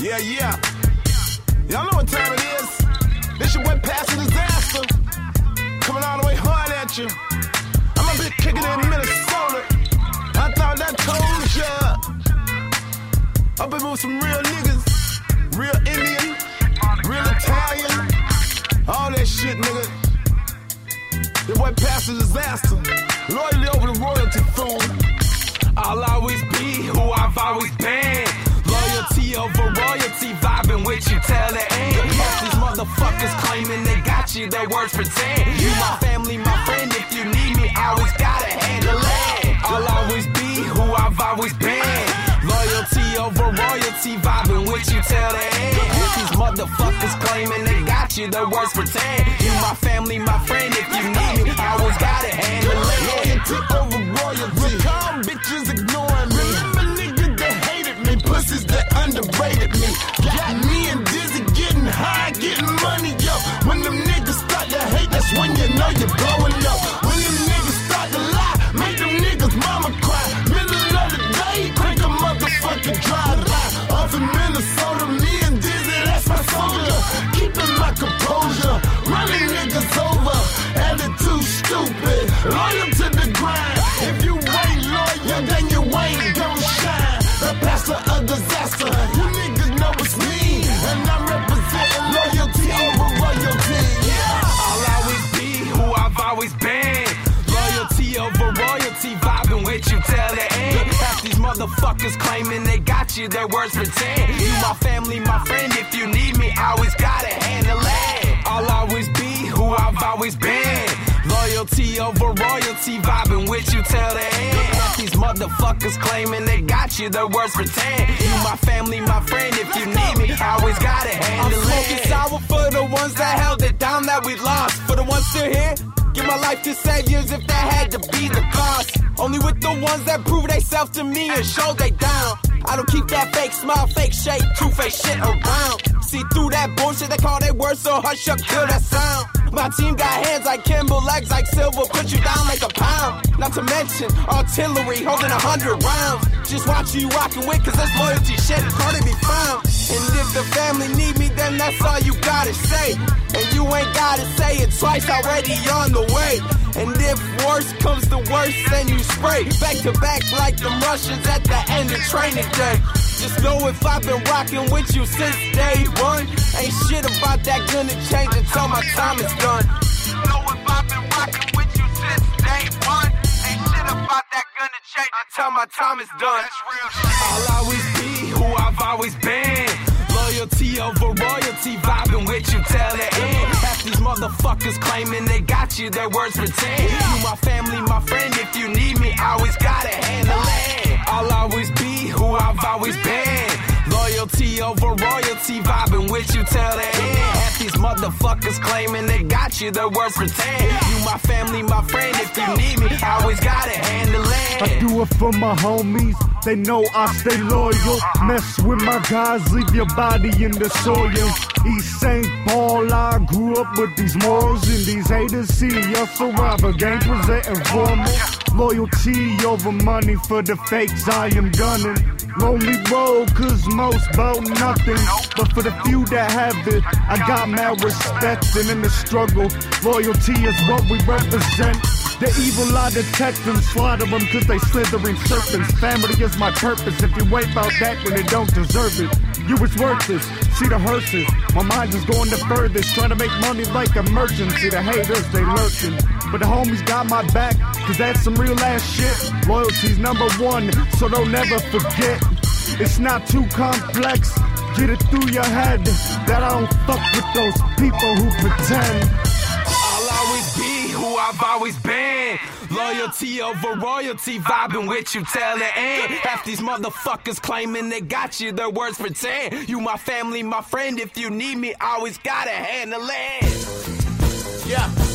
Yeah, yeah. Y'all know what time it is. This your past the disaster. Coming all the way hard at you. I'm a bit kicking in Minnesota. I thought that told ya. I've been with some real niggas. Real Indian. Real Italian. All that shit, nigga. Your boy past the disaster. Loyalty over the royalty fool. With you till the end. Eh? Half these motherfuckers claiming they got you, their words pretend. You my family, my friend, if you need me, I always gotta handle it. I'll always be who I've always been. Loyalty over royalty, vibing with you till the end. Half these motherfuckers claiming they got you, their words pretend. You my family, motherfuckers claiming they got you, their words pretend. You my family, my friend, if you need me, I always gotta handle it. I'll always be who I've always been. Loyalty over royalty, vibing with you till the end. These motherfuckers claiming they got you, their words pretend. You my family, my friend, if you need me, I always gotta handle I'm it. smoking sour for the ones that held it down that we lost. For the ones still here, give my life to saviors if that had to be the cost. Only with the ones that prove they self to me and show they down. I don't keep that fake smile, fake shake, two face shit around. See through that bullshit, they call they words so hush up, kill that sound. My team got hands like Kimbo, legs like Silva, put you down like a pound. Not to mention artillery holding a hundred rounds. Just watch who you rockin' with, cause this loyalty shit is hard to be found. And if the family need me, then that's all you gotta say. And you ain't gotta say twice, already on the way. And if worse comes to worse, then you spray back to back like them Russians at the end of training day. Just know if I've been rocking with you since day one, ain't shit about that gonna change until my time is done. Know if I've been rocking with you since day one, ain't shit about that gonna change until my time is done. That's real shit. I'll always be who I've always been. Loyalty over royalty, vibing with you till the end. Half these motherfuckers claiming they got you, their words pretend. You my family, my friend, if you need me, I always gotta handle it. I'll always be who I've always been. Loyalty over royalty, vibing with you till the end. Motherfuckers claiming they got you, their words pretend. You my family, my friend, if you need me, I always gotta handle it. I do it for my homies. They know I stay loyal. Mess with my guys, leave your body in the soil. East St. Paul, I grew up with these morals and these haters. See us survivor, gang presenting formal. Loyalty over money for the fakes I am gunning. Lonely road, cause most bout nothing. But for the few that have it, I got mad respect. And in the struggle, loyalty is what we represent. The evil I detect them, slaughter them cause they slithering serpents. Family is my purpose. If you wait about that, then they don't deserve it. You was worthless. See the hearses. My mind is going the furthest. Trying to make money like a merchant. See the haters, they lurking. But the homies got my back, cause that's some real ass shit. Loyalty's number one, so don't never forget. It's not too complex. Get it through your head that I don't fuck with those people who pretend. I'll always be who I've always been. Loyalty over royalty, vibing with you till the end. Half these motherfuckers claiming they got you, their words pretend. You my family, my friend, if you need me, always gotta handle it. Yeah.